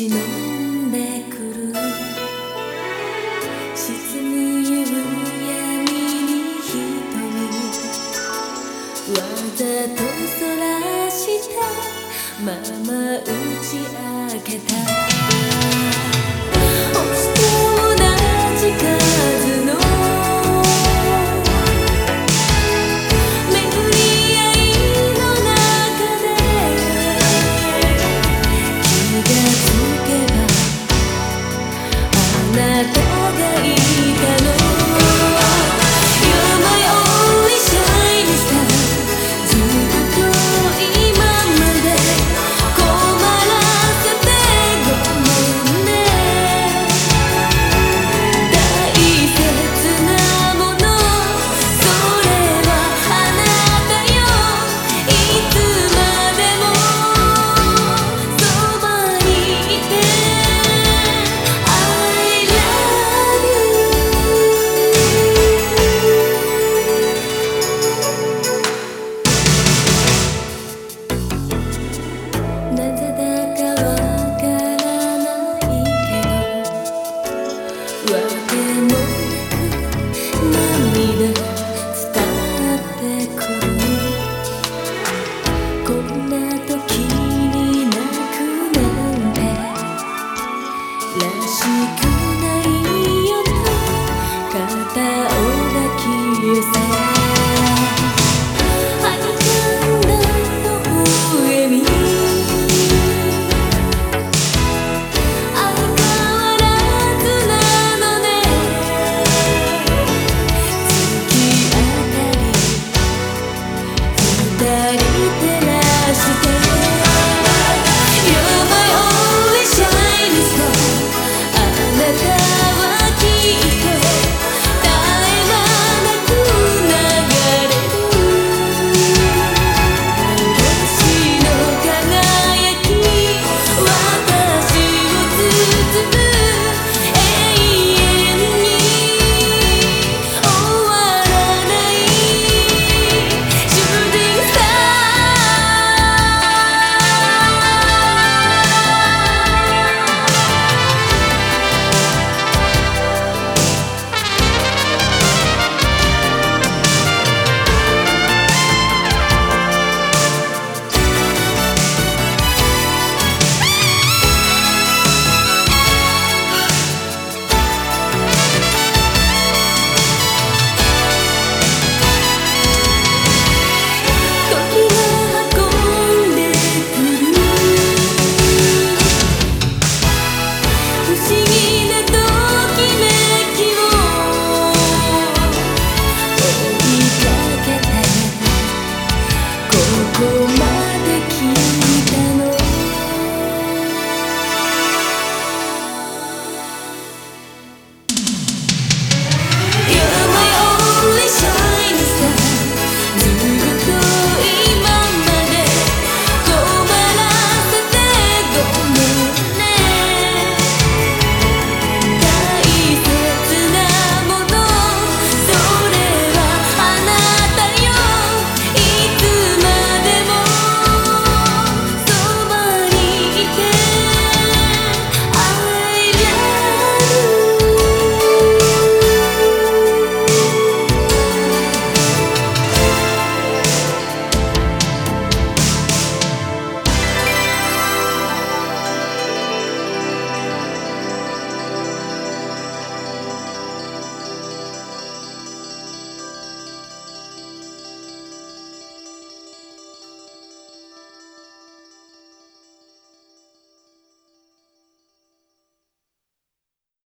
忍んでくる。沈む夕闇に瞳。わざとそらしたまま打ち明けた。she